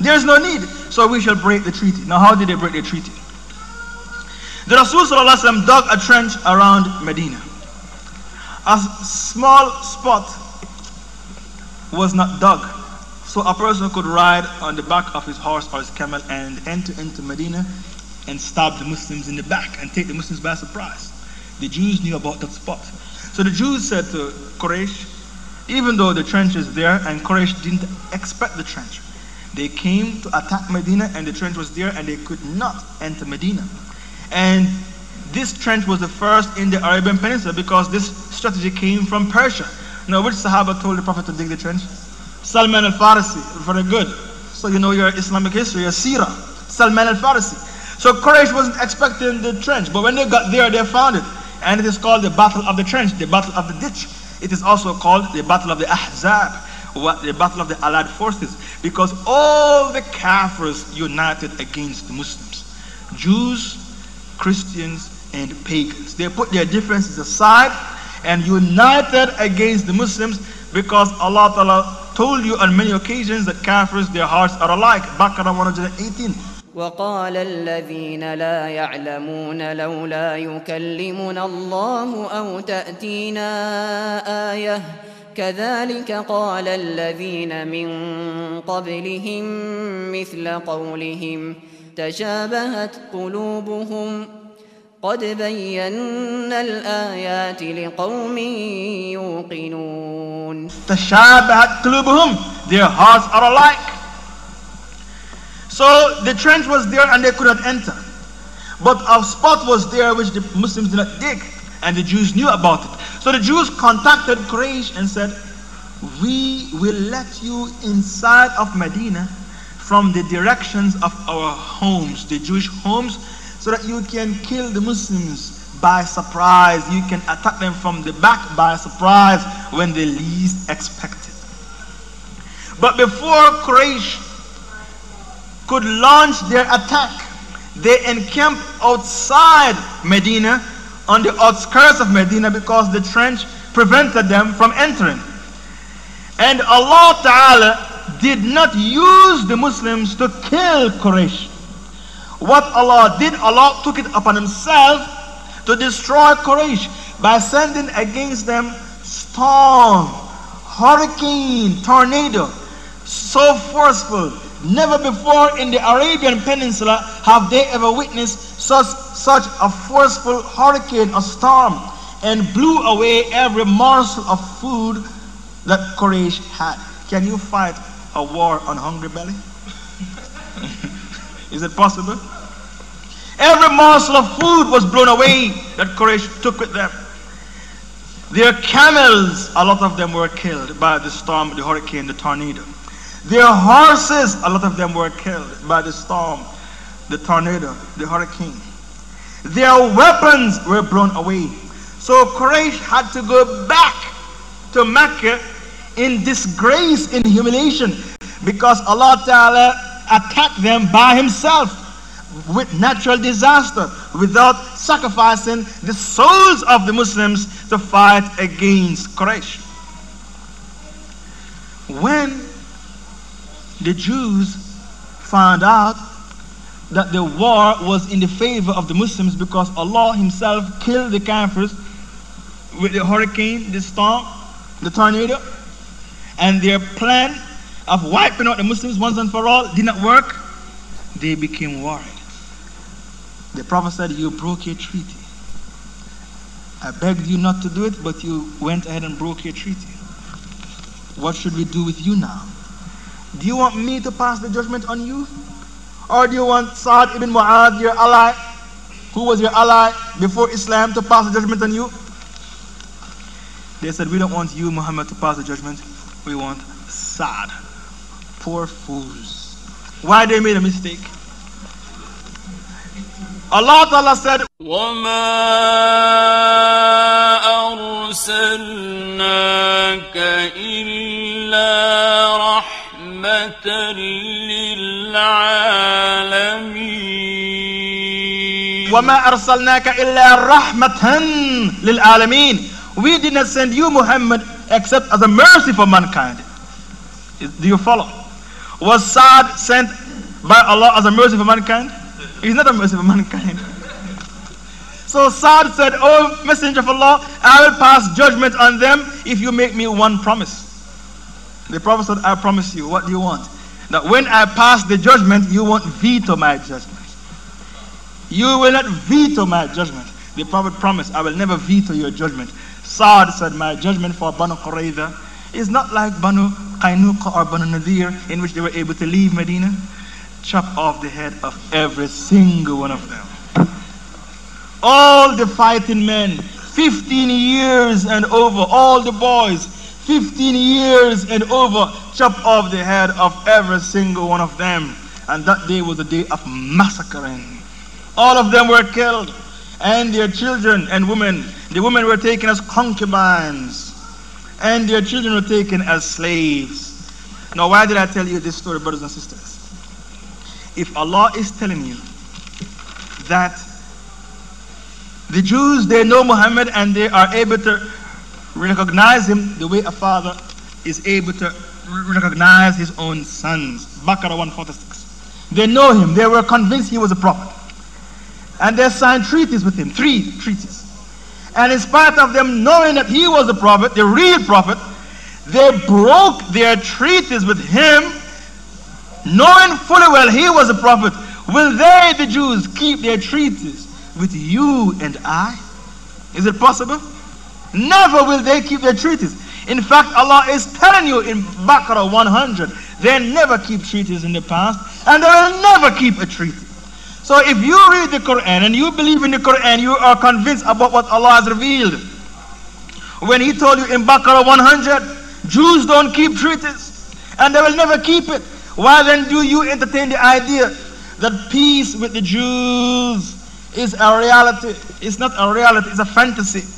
There's no need. So we shall break the treaty. Now, how did they break the treaty? The Rasul dug a trench around Medina. A small spot was not dug. So a person could ride on the back of his horse or his camel and enter into Medina and stab the Muslims in the back and take the Muslims by surprise. The Jews knew about that spot. So the Jews said to Quraysh, even though the trench is there and Quraysh didn't expect the trench, they came to attack Medina and the trench was there and they could not enter Medina. And this trench was the first in the Arabian Peninsula because this strategy came from Persia. Now, which Sahaba told the Prophet to dig the trench? Salman al-Farisi. Very good. So you know your Islamic history, your seerah. Salman al-Farisi. So Quraysh wasn't expecting the trench, but when they got there, they found it. And it is called the Battle of the Trench, the Battle of the Ditch. It is also called the Battle of the Ahzab, the Battle of the Allied Forces, because all the Kafirs united against Muslims. Jews, Christians, and pagans. They put their differences aside and united against the Muslims because Allah Ta'ala told you on many occasions that Kafirs, their hearts are alike. Baqarah 118. وقال الذين لا يعلمون لولا يكلمنا الله أو تأتينا آية كذلك قال الذين من قبلهم مثل قولهم تشابهت قلوبهم قد بينا الآيات لقوم يوقنون تشابهت قلوبهم Their hearts are alike. So the trench was there and they could not enter. But a spot was there which the Muslims did not dig. And the Jews knew about it. So the Jews contacted Quraysh and said, We will let you inside of Medina from the directions of our homes, the Jewish homes, so that you can kill the Muslims by surprise. You can attack them from the back by surprise when they least expect it. But before Quraysh could launch their attack, they encamped outside Medina on the outskirts of Medina because the trench prevented them from entering. And Allah Ta'ala did not use the Muslims to kill Quraysh. What Allah did, Allah took it upon Himself to destroy Quraysh by sending against them storm, hurricane, tornado, so forceful. Never before in the Arabian Peninsula have they ever witnessed such, such a forceful hurricane or storm and blew away every morsel of food that Quraysh had. Can you fight a war on hungry belly? [LAUGHS] Is it possible? Every morsel of food was blown away that Quraysh took with them. Their camels, a lot of them were killed by the storm, the hurricane, the tornado. Their horses, a lot of them were killed by the storm, the tornado, the hurricane. Their weapons were blown away. So Quraysh had to go back to Mecca in disgrace, in humiliation, Because Allah Ta'ala attacked them by Himself with natural disaster without sacrificing the souls of the Muslims to fight against Quraysh. When the Jews found out that the war was in the favor of the Muslims because Allah Himself killed the Kafirs with the hurricane, the storm, the tornado, and their plan of wiping out the Muslims once and for all did not work, they became worried. The Prophet said, You broke your treaty. I begged you not to do it, but you went ahead and broke your treaty. What should we do with you now? Do you want me to pass the judgment on you? Or do you want Sa'd ibn Mu'adh, your ally, who was your ally before Islam, to pass the judgment on you? They said, We don't want you, Muhammad, to pass the judgment. We want Sa'd. Poor fools. Why they made a mistake? Allah Ta'ala said, وما أرسلناك إلا رحمة للعالمين وَمَا أَرْسَلْنَاكَ إِلَّا رَحْمَةً لِلْعَالَمِينَ We did not send you, Muhammad, except as a mercy for mankind. Do you follow? Was Sa'd sent by Allah as a mercy for mankind? He's not a mercy for mankind. [LAUGHS] So Sa'd said, Oh Messenger of Allah, I will pass judgment on them if you make me one promise. The Prophet said, I promise you. What do you want? That when I pass the judgment, you won't veto my judgment. You will not veto my judgment. The Prophet promised, I will never veto your judgment. Sa'd said, My judgment for Banu Qurayza is not like Banu Qaynuqa or Banu Nadir, in which they were able to leave Medina. Chop off the head of every single one of them. All the fighting men, 15 years and over, all the boys, 15 years and over, chop off the head of every single one of them. And that day was a day of massacring. All of them were killed, and their children and women. The women were taken as concubines, and their children were taken as slaves. Now, why did I tell you this story, brothers and sisters? If Allah is telling you that the Jews, they know Muhammad and they are able to recognize him the way a father is able to recognize his own sons. Baqarah 146. They know him. They were convinced he was a prophet. And they signed treaties with him. Three treaties. And in spite of them knowing that he was a prophet, the real prophet, they broke their treaties with him, knowing fully well he was a prophet. Will they, the Jews, keep their treaties with you and I? Is it possible? Never will they keep their treaties. In fact, Allah is telling you in Baqarah 100, they never keep treaties in the past, and they will never keep a treaty. So if you read the Quran and you believe in the Quran, you are convinced about what Allah has revealed. When He told you in Baqarah 100, Jews don't keep treaties, and they will never keep it. Why then do you entertain the idea that peace with the Jews is a reality? It's not a reality, it's a fantasy.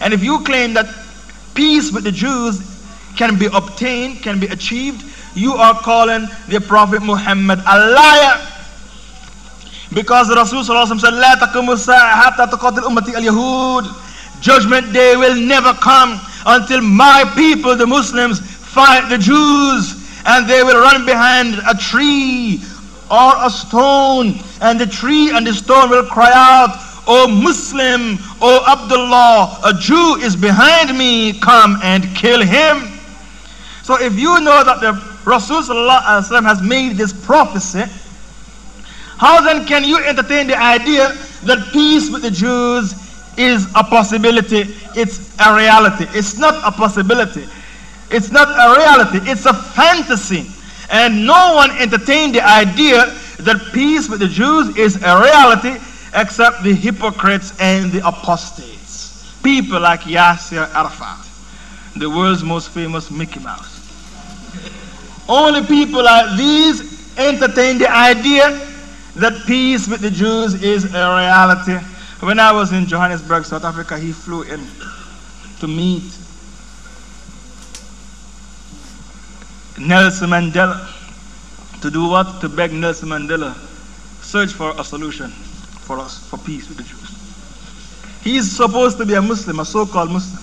And if you claim that peace with the Jews can be obtained, can be achieved, you are calling the Prophet Muhammad a liar. Because Rasulullah said, La hatta tuqatil ummati al-Yahud. Judgment day will never come until my people, the Muslims, fight the Jews. And they will run behind a tree or a stone. And the tree and the stone will cry out, O Muslim, O Abdullah, a Jew is behind me, come and kill him. So if you know that the Rasulullah has made this prophecy, how then can you entertain the idea that peace with the Jews is a possibility? It's a reality. It's not a possibility. It's not a reality. It's a fantasy. And no one entertained the idea that peace with the Jews is a reality except the hypocrites and the apostates. People like Yasser Arafat, the world's most famous Mickey Mouse. Only people like these entertain the idea that peace with the Jews is a reality. When I was in Johannesburg, South Africa, he flew in to meet Nelson Mandela. To do what? To beg Nelson Mandela search for a solution for us, for peace with the Jews. He is supposed to be a Muslim, a so-called Muslim.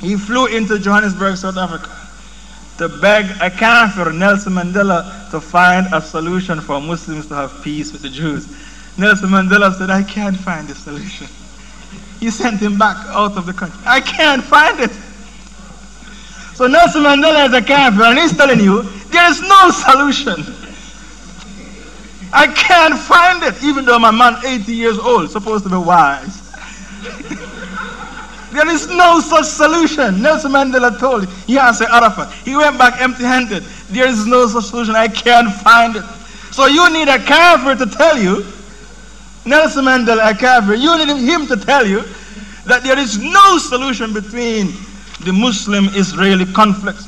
He flew into Johannesburg, South Africa, to beg a kafir, Nelson Mandela, to find a solution for Muslims to have peace with the Jews. Nelson Mandela said, I can't find a solution. He sent him back out of the country. I can't find it. So Nelson Mandela is a kafir and he's telling you there is no solution. I can't find it, even though my man 80 years old, supposed to be wise. [LAUGHS] there is no such solution. Nelson Mandela told answered Arafat. He went back empty handed. There is no such solution. I can't find it. So you need a kafir to tell you, Nelson Mandela, a kafir, you need him to tell you that there is no solution between the Muslim Israeli conflict.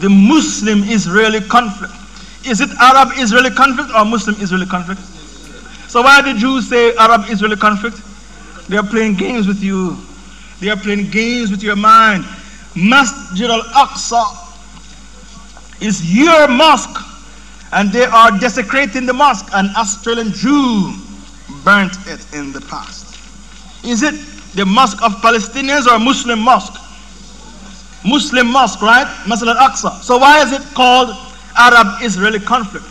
The Muslim Israeli conflict. Is it Arab Israeli conflict or Muslim Israeli conflict? So why did Jews say Arab Israeli conflict? They are playing games with you. They are playing games with your mind. Masjid al Aqsa is your mosque, and they are desecrating the mosque. An Australian Jew burnt it in the past. Is it the mosque of Palestinians or Muslim mosque? Muslim mosque, right? Masjid al Aqsa. So why is it called Arab Israeli conflict?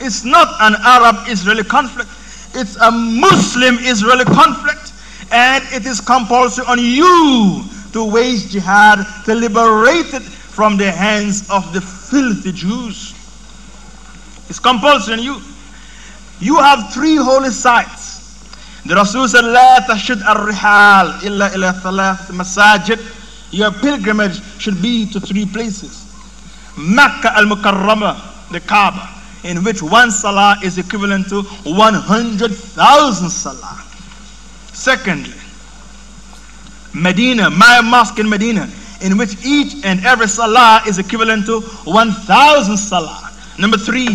It's not an Arab Israeli conflict, it's a Muslim Israeli conflict, and it is compulsory on you to wage jihad to liberate it from the hands of the filthy Jews. It's compulsory on you. You have three holy sites. The Rasul said, La tashid al-rihal illa ila thalath masajid. Your pilgrimage should be to three places. Mecca al-Mukarramah, the Kaaba, in which one salah is equivalent to 100,000 salah. Secondly, Medina, my mosque in Medina, in which each and every salah is equivalent to 1,000 salah. Number three,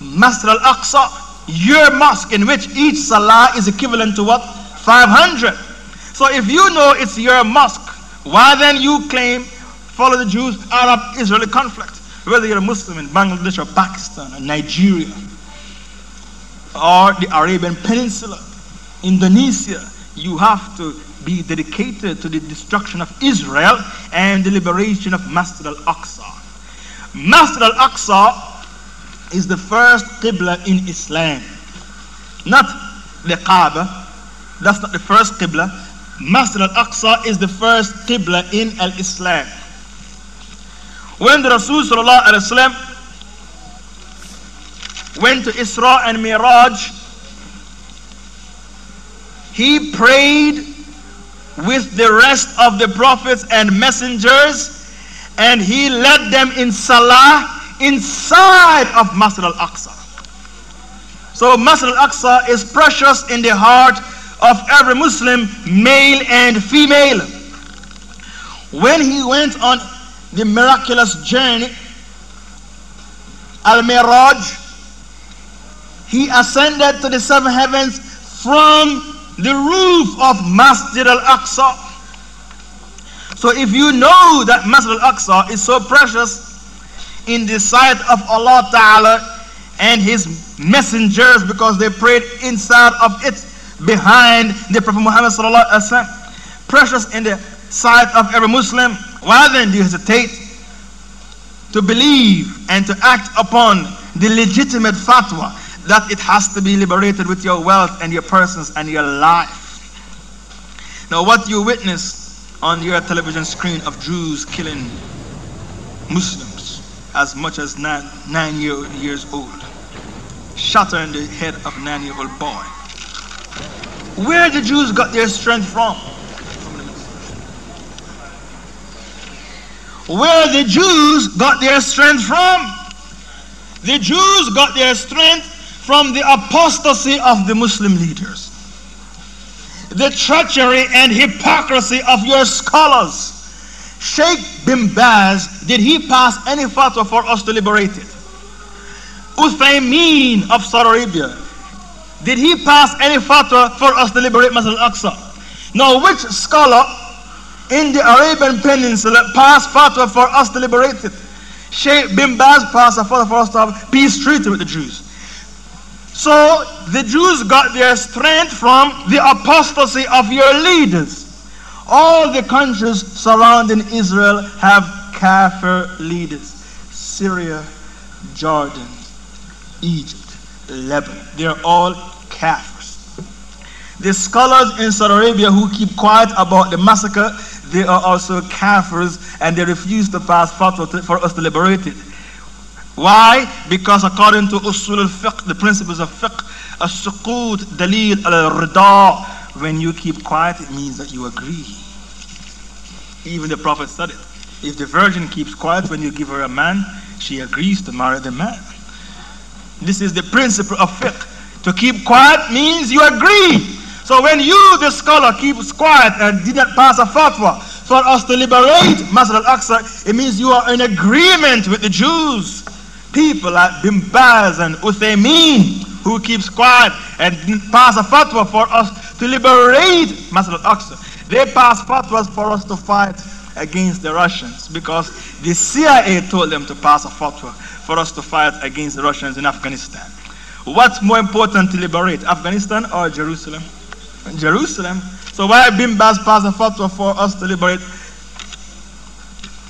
Masjid al-Aqsa, your mosque in which each salah is equivalent to what? 500. So if you know it's your mosque, why then you claim follow the Jews Arab Israeli conflict? Whether you're a Muslim in Bangladesh or Pakistan or Nigeria or the Arabian Peninsula, Indonesia, you have to be dedicated to the destruction of Israel and the liberation of Masjid al-Aqsa. Masjid al-Aqsa is the first Qibla in Islam. Not the Kaaba. That's not the first Qibla. Masjid al-Aqsa is the first Qibla in al-Islam. When the Rasul sallallahu alaihi wasallam went to Isra and Miraj, he prayed with the rest of the prophets and messengers and he led them in salah inside of Masjid al-Aqsa. So Masjid al-Aqsa is precious in the heart of every Muslim, male and female. When he went on the miraculous journey, Al-Miraj, he ascended to the seven heavens from the roof of Masjid al-Aqsa. So if you know that Masjid al-Aqsa is so precious in the sight of Allah Ta'ala and his messengers because they prayed inside of it behind the Prophet Muhammad Sallallahu Alaihi Wasallam, precious in the sight of every Muslim, why then do you hesitate to believe and to act upon the legitimate fatwa that it has to be liberated with your wealth and your persons and your life. Now, what you witness on your television screen of Jews killing Muslims as much as nine, nine year, years old, shattering the head of a nine year old boy. Where the Jews got their strength from? Where the Jews got their strength from? The Jews got their strength from the apostasy of the Muslim leaders, the treachery and hypocrisy of your scholars. Sheikh bin Baz, did he pass any fatwa for us to liberate it? Uthaymeen of Saudi Arabia, did he pass any fatwa for us to liberate Masjid al-Aqsa? Now, which scholar in the Arabian Peninsula passed fatwa for us to liberate it? Sheikh bin Baz passed a fatwa for us to have peace treaty with the Jews. So the Jews got their strength from the apostasy of your leaders. All the countries surrounding Israel have kafir leaders. Syria, Jordan, Egypt, Lebanon. They're all kafirs. The scholars in Saudi Arabia who keep quiet about the massacre, they are also kafirs and they refuse to pass fatwa for us to liberate it. Why? Because according to usul al-fiqh, the principles of fiqh, as-suqut dalil al-rida, when you keep quiet, it means that you agree. Even the Prophet said it. If the virgin keeps quiet when you give her a man, she agrees to marry the man. This is the principle of fiqh. To keep quiet means you agree. So when you, the scholar, keeps quiet and did not pass a fatwa for us to liberate Masjid al-Aqsa, it means you are in agreement with the Jews. People like Bin Baz and Uthaymeen, who keeps quiet and pass a fatwa for us to liberate Masjid al-Aqsa. They pass fatwas for us to fight against the Russians because the CIA told them to pass a fatwa for us to fight against the Russians in Afghanistan. What's more important to liberate, Afghanistan or Jerusalem? Jerusalem. So why Bin Baz passed a fatwa for us to liberate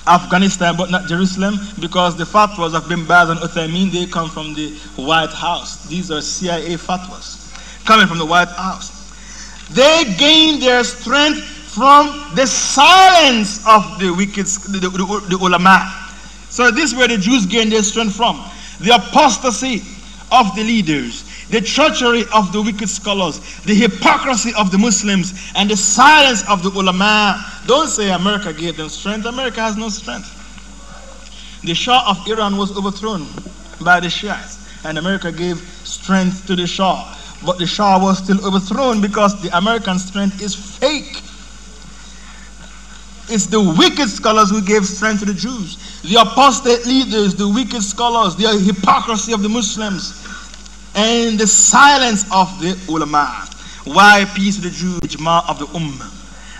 Afghanistan but not Jerusalem? Because the fatwas of Bin Baz and Uthaymeen, they come from the White House. These are CIA fatwas coming from the White House. They gain their strength from the silence of the wicked, the, the, the, the ulama. So this is where the Jews gain their strength from. The apostasy of the leaders, the treachery of the wicked scholars, the hypocrisy of the Muslims, and the silence of the ulama. Don't say America gave them strength. America has no strength. The Shah of Iran was overthrown by the Shiites, and America gave strength to the Shah. But the Shah was still overthrown because the American strength is fake. It's the wicked scholars who gave strength to the Jews. The apostate leaders, the wicked scholars, the hypocrisy of the Muslims, and the silence of the ulama. Why peace with the Jews? Ijma of the ummah.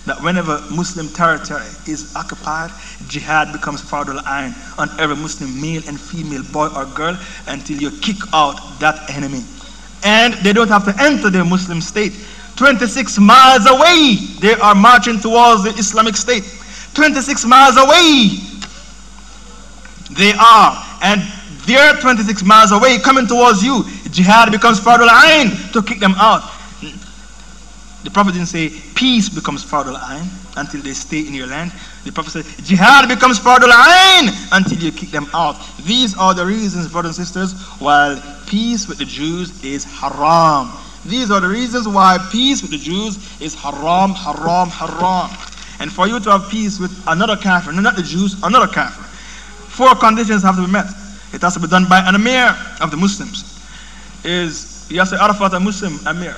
That whenever Muslim territory is occupied, jihad becomes fardul ayn on every Muslim male and female, boy or girl, until you kick out that enemy. And they don't have to enter the Muslim state. 26 miles away, they are marching towards the Islamic State. 26 miles away, they are. And they're 26 miles away, coming towards you. Jihad becomes fardul ayn to kick them out. The Prophet didn't say peace becomes fardul ayn until they stay in your land. The Prophet said jihad becomes fardul ayn until you kick them out. These are the reasons, brothers and sisters, while peace with the Jews is haram. These are the reasons why peace with the Jews is haram, haram, haram. And for you to have peace with another kafir, not the Jews, another kafir, four conditions have to be met. It has to be done by an emir of the Muslims. Is Yasser Arafat a Muslim Amir.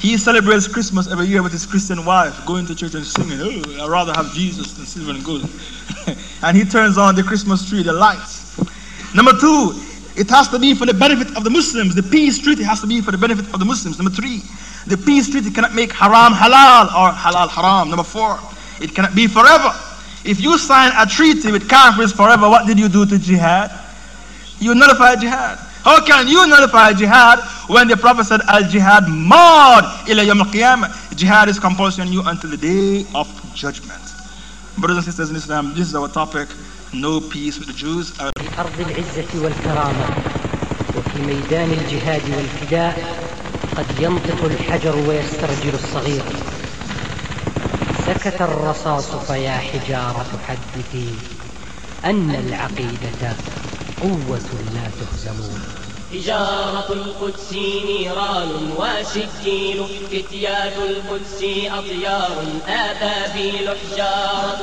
He celebrates Christmas every year with his Christian wife, going to church and singing, Oh, I'd rather have Jesus than silver and gold. [LAUGHS] and he turns on the Christmas tree, the lights. Number two, it has to be for the benefit of the Muslims. The peace treaty has to be for the benefit of the Muslims. Number three, the peace treaty cannot make haram halal or halal haram. Number four, it cannot be forever. If you sign a treaty with kafirs forever, what did you do to jihad? You nullified jihad. How can you nullify jihad when the Prophet said, Al jihad mad ila yawm al Jihad is compulsory on you until the day of judgment. Brothers and sisters in Islam, this is our topic. No peace with the Jews. في العزة والكرامة وفي ميدان الجهاد والفداء قد ينطق الحجر ويسترجل الصغير سكت الرصاص فيا حجارة حدثي أن العقيدة قوة لا تهزمون حجارة القدس نيران وسجيل فتيان القدس أطيار آبابيل حجارة